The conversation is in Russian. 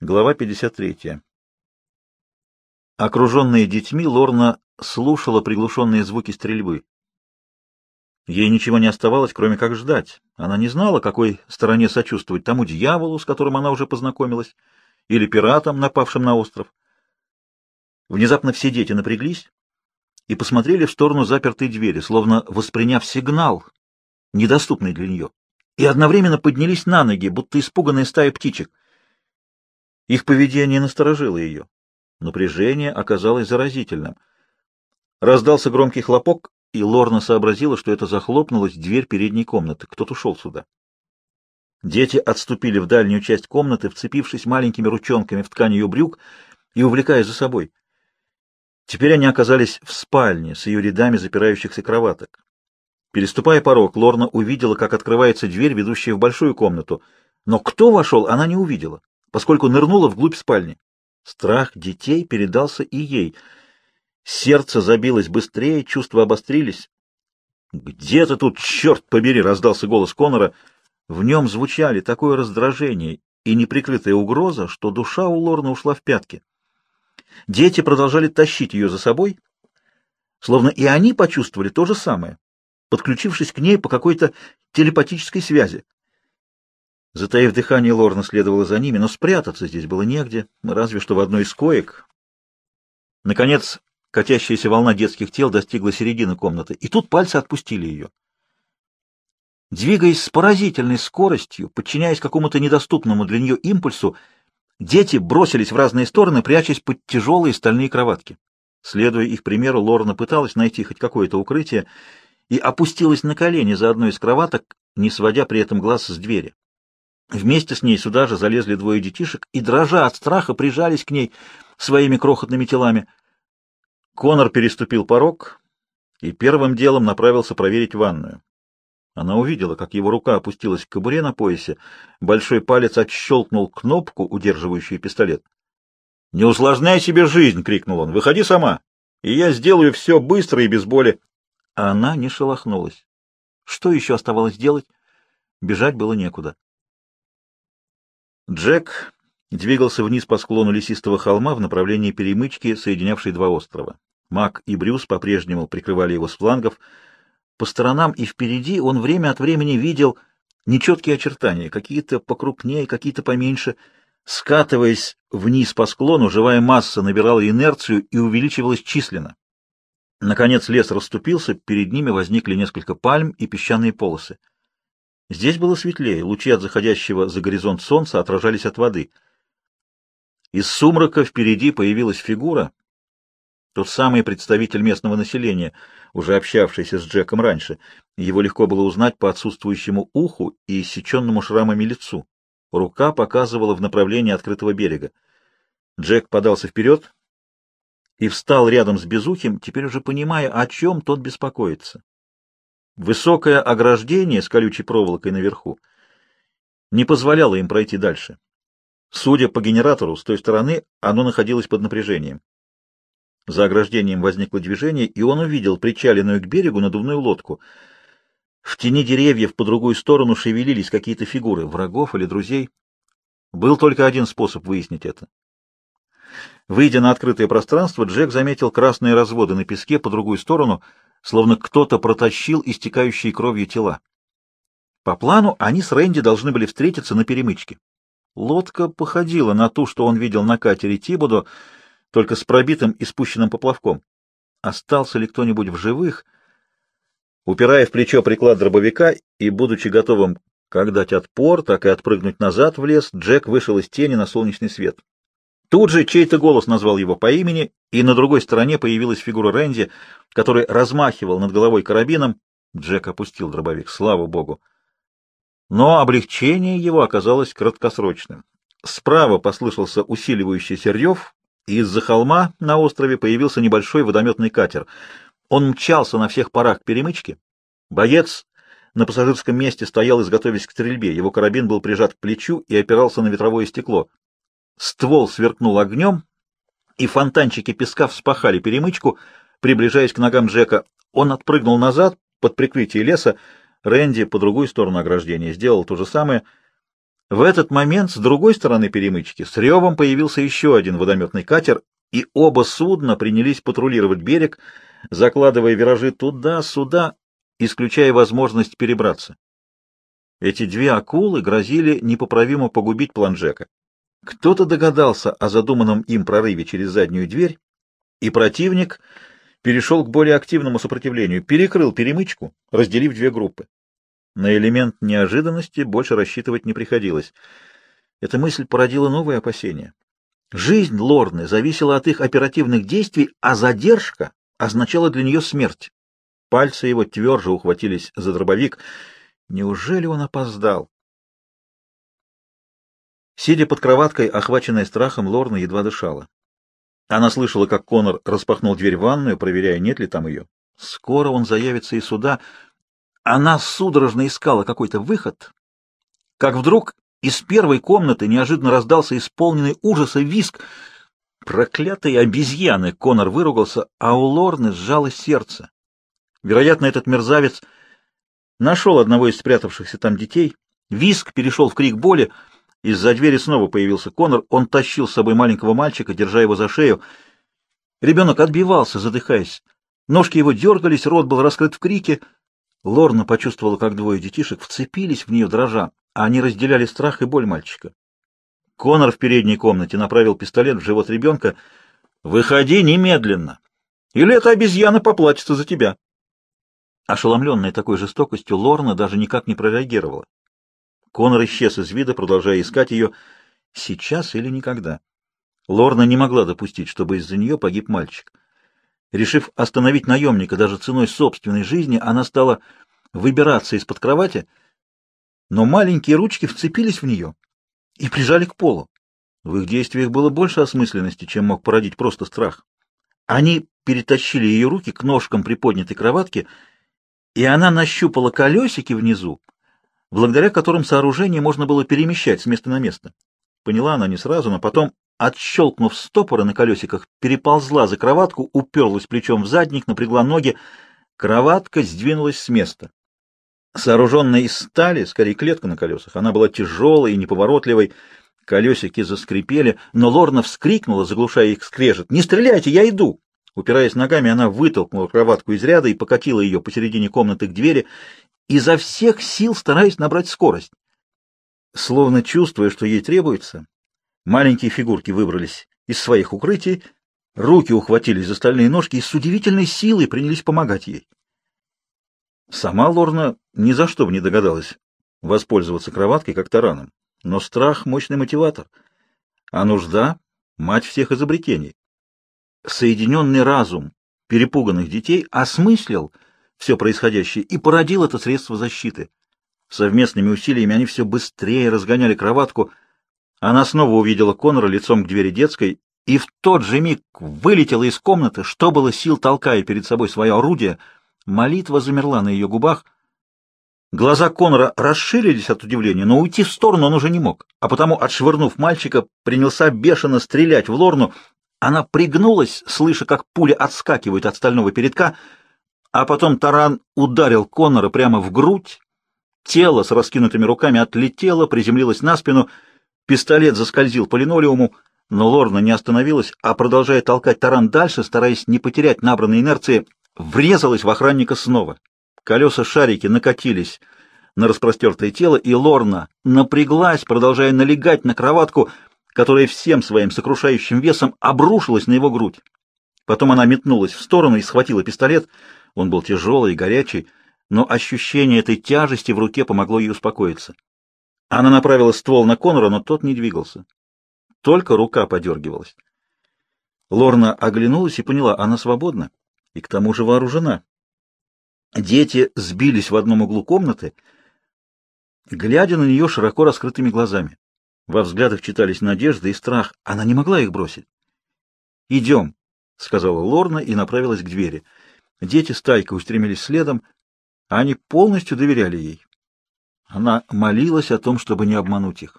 Глава 53. Окруженная детьми, Лорна слушала приглушенные звуки стрельбы. Ей ничего не оставалось, кроме как ждать. Она не знала, какой стороне сочувствовать, тому дьяволу, с которым она уже познакомилась, или пиратам, напавшим на остров. Внезапно все дети напряглись и посмотрели в сторону запертой двери, словно восприняв сигнал, недоступный для нее, и одновременно поднялись на ноги, будто испуганная стая птичек — их поведение насторожило ее. Напряжение оказалось заразительным. Раздался громкий хлопок, и Лорна сообразила, что это захлопнулась дверь передней комнаты. Кто-то ушел сюда. Дети отступили в дальнюю часть комнаты, вцепившись маленькими ручонками в ткань ее брюк и увлекая за собой. Теперь они оказались в спальне с ее рядами запирающихся кроваток. Переступая порог, Лорна увидела, как открывается дверь, ведущая в большую комнату. Но кто вошел, она не увидела поскольку нырнула вглубь спальни. Страх детей передался и ей. Сердце забилось быстрее, чувства обострились. «Где ты тут, черт побери!» — раздался голос Конора. В нем звучали такое раздражение и неприкрытая угроза, что душа у Лорны ушла в пятки. Дети продолжали тащить ее за собой, словно и они почувствовали то же самое, подключившись к ней по какой-то телепатической связи. Затаив дыхание, Лорна следовала за ними, но спрятаться здесь было негде, разве что в одной из коек. Наконец, катящаяся волна детских тел достигла середины комнаты, и тут пальцы отпустили ее. Двигаясь с поразительной скоростью, подчиняясь какому-то недоступному для нее импульсу, дети бросились в разные стороны, прячась под тяжелые стальные кроватки. Следуя их примеру, Лорна пыталась найти хоть какое-то укрытие и опустилась на колени за одной из кроваток, не сводя при этом глаз с двери. Вместе с ней сюда же залезли двое детишек и, дрожа от страха, прижались к ней своими крохотными телами. Конор переступил порог и первым делом направился проверить ванную. Она увидела, как его рука опустилась к кобуре на поясе, большой палец отщелкнул кнопку, удерживающую пистолет. — Не усложняй себе жизнь! — крикнул он. — Выходи сама, и я сделаю все быстро и без боли. А она не шелохнулась. Что еще оставалось делать? Бежать было некуда. Джек двигался вниз по склону лесистого холма в направлении перемычки, соединявшей два острова. Мак и Брюс по-прежнему прикрывали его с флангов. По сторонам и впереди он время от времени видел нечеткие очертания, какие-то покрупнее, какие-то поменьше. Скатываясь вниз по склону, живая масса набирала инерцию и увеличивалась численно. Наконец лес расступился, перед ними возникли несколько пальм и песчаные полосы. Здесь было светлее, лучи от заходящего за горизонт солнца отражались от воды. Из сумрака впереди появилась фигура, тот самый представитель местного населения, уже общавшийся с Джеком раньше. Его легко было узнать по отсутствующему уху и иссеченному шрамами лицу. Рука показывала в направлении открытого берега. Джек подался вперед и встал рядом с Безухим, теперь уже понимая, о чем тот беспокоится. Высокое ограждение с колючей проволокой наверху не позволяло им пройти дальше. Судя по генератору, с той стороны оно находилось под напряжением. За ограждением возникло движение, и он увидел причаленную к берегу надувную лодку. В тени деревьев по другую сторону шевелились какие-то фигуры, врагов или друзей. Был только один способ выяснить это. Выйдя на открытое пространство, Джек заметил красные разводы на песке по другую сторону — словно кто-то протащил истекающие кровью тела. По плану они с Рэнди должны были встретиться на перемычке. Лодка походила на ту, что он видел на катере Тибудо, только с пробитым и спущенным поплавком. Остался ли кто-нибудь в живых? Упирая в плечо приклад дробовика и, будучи готовым как дать отпор, так и отпрыгнуть назад в лес, Джек вышел из тени на солнечный свет. Тут же чей-то голос назвал его по имени, и на другой стороне появилась фигура Рэнди, который размахивал над головой карабином. Джек опустил дробовик, слава богу. Но облегчение его оказалось краткосрочным. Справа послышался усиливающийся рев, и из-за холма на острове появился небольшой водометный катер. Он мчался на всех парах к перемычке. Боец на пассажирском месте стоял, изготовясь к стрельбе. Его карабин был прижат к плечу и опирался на ветровое стекло. Ствол сверкнул огнем, и фонтанчики песка вспахали перемычку, приближаясь к ногам Джека. Он отпрыгнул назад под прикрытие леса. Рэнди по другую сторону ограждения сделал то же самое. В этот момент с другой стороны перемычки с ревом появился еще один водометный катер, и оба судна принялись патрулировать берег, закладывая виражи туда-сюда, исключая возможность перебраться. Эти две акулы грозили непоправимо погубить Планжека. Кто-то догадался о задуманном им прорыве через заднюю дверь, и противник перешел к более активному сопротивлению, перекрыл перемычку, разделив две группы. На элемент неожиданности больше рассчитывать не приходилось. Эта мысль породила новые опасения. Жизнь Лорны зависела от их оперативных действий, а задержка означала для нее смерть. Пальцы его тверже ухватились за дробовик. Неужели он опоздал? Сидя под кроваткой, охваченная страхом, Лорна едва дышала. Она слышала, как Конор распахнул дверь в ванную, проверяя, нет ли там ее. Скоро он заявится и сюда. Она судорожно искала какой-то выход, как вдруг из первой комнаты неожиданно раздался исполненный ужаса виск. Проклятые обезьяны! Конор выругался, а у Лорны сжалось сердце. Вероятно, этот мерзавец нашел одного из спрятавшихся там детей. Виск перешел в крик боли. Из-за двери снова появился Конор. Он тащил с собой маленького мальчика, держа его за шею. Ребенок отбивался, задыхаясь. Ножки его дергались, рот был раскрыт в крике. Лорна почувствовала, как двое детишек вцепились в нее дрожа, а они разделяли страх и боль мальчика. Конор в передней комнате направил пистолет в живот ребенка. «Выходи немедленно! Или эта обезьяна поплачется за тебя!» Ошеломленная такой жестокостью, Лорна даже никак не прореагировала. Конор исчез из вида, продолжая искать ее сейчас или никогда. Лорна не могла допустить, чтобы из-за нее погиб мальчик. Решив остановить наемника даже ценой собственной жизни, она стала выбираться из-под кровати, но маленькие ручки вцепились в нее и прижали к полу. В их действиях было больше осмысленности, чем мог породить просто страх. Они перетащили ее руки к ножкам приподнятой кроватки, и она нащупала колесики внизу, благодаря которым сооружение можно было перемещать с места на место. Поняла она не сразу, но потом, отщелкнув стопоры на колесиках, переползла за кроватку, уперлась плечом в задник, напрягла ноги. Кроватка сдвинулась с места. Сооруженная из стали, скорее клетка на колесах, она была тяжелой и неповоротливой, колесики заскрипели, но Лорна вскрикнула, заглушая их скрежет. «Не стреляйте, я иду!» Упираясь ногами, она вытолкнула кроватку из ряда и покатила ее посередине комнаты к двери, изо всех сил стараясь набрать скорость. Словно чувствуя, что ей требуется, маленькие фигурки выбрались из своих укрытий, руки ухватились за стальные ножки и с удивительной силой принялись помогать ей. Сама Лорна ни за что бы не догадалась воспользоваться кроваткой как тараном, но страх — мощный мотиватор, а нужда — мать всех изобретений. Соединенный разум перепуганных детей осмыслил — все происходящее и породил это средство защиты. Совместными усилиями они все быстрее разгоняли кроватку. Она снова увидела Конора лицом к двери детской и в тот же миг вылетела из комнаты, что было сил, толкая перед собой свое орудие. Молитва замерла на ее губах. Глаза Конора расширились от удивления, но уйти в сторону он уже не мог, а потому, отшвырнув мальчика, принялся бешено стрелять в Лорну. Она пригнулась, слыша, как пуля отскакивает от стального передка — а потом таран ударил Коннора прямо в грудь, тело с раскинутыми руками отлетело, приземлилось на спину, пистолет заскользил по линолеуму, но Лорна не остановилась, а, продолжая толкать таран дальше, стараясь не потерять набранной инерции, врезалась в охранника снова. Колеса шарики накатились на распростертое тело, и Лорна напряглась, продолжая налегать на кроватку, которая всем своим сокрушающим весом обрушилась на его грудь. Потом она метнулась в сторону и схватила пистолет — он был тяжелый и горячий, но ощущение этой тяжести в руке помогло ей успокоиться. Она направила ствол на Конора, но тот не двигался. Только рука подергивалась. Лорна оглянулась и поняла, она свободна и к тому же вооружена. Дети сбились в одном углу комнаты, глядя на нее широко раскрытыми глазами. Во взглядах читались надежда и страх. Она не могла их бросить. «Идем», — сказала Лорна и направилась к двери. Дети стайкой устремились следом, а они полностью доверяли ей. Она молилась о том, чтобы не обмануть их.